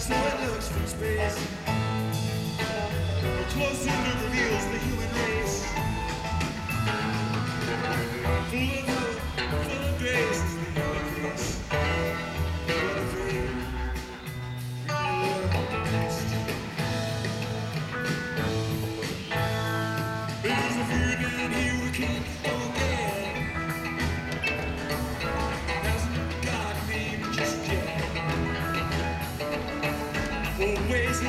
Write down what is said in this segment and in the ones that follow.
Just let it looks from space. Close to the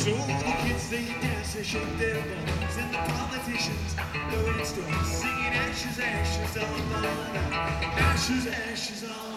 So the kids they dance, they shake their bones and the politicians go and start singing ashes, ashes all burn ashes, ashes all.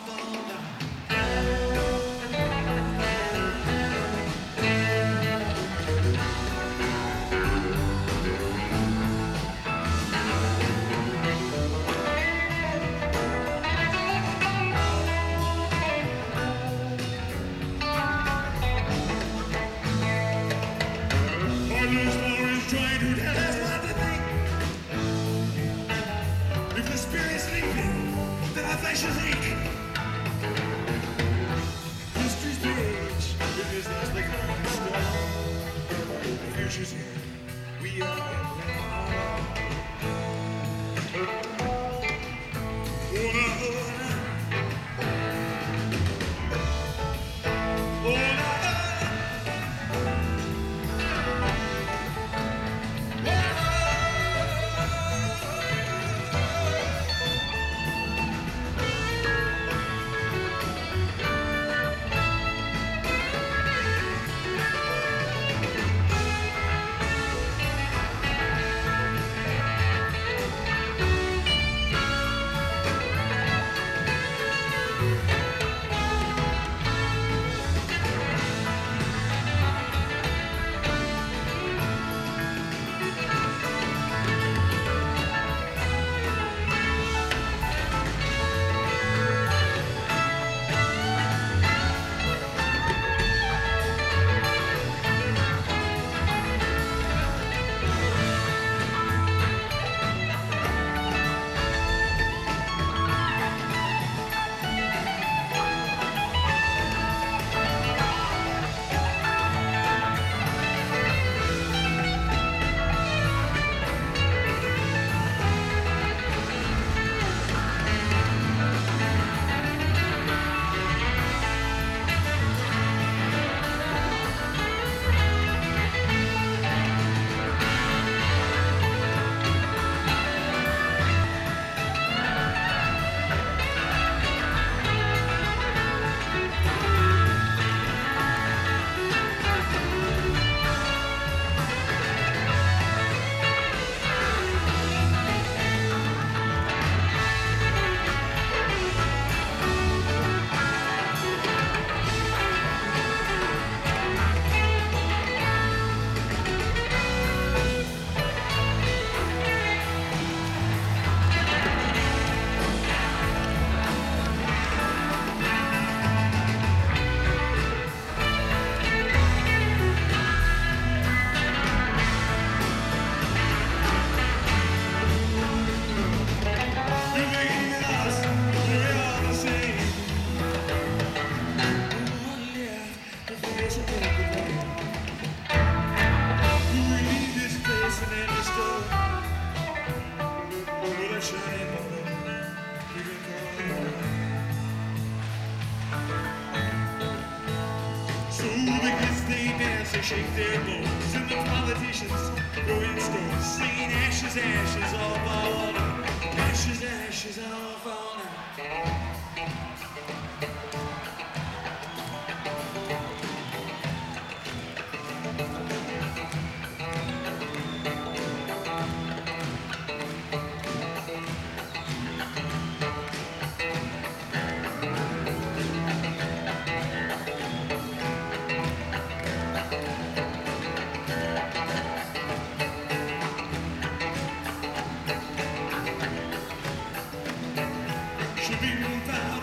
she's here. We are. shake their bones. And the politicians throwing stones, singing ashes, ashes all falling. Ashes, ashes all falling. to be moved out.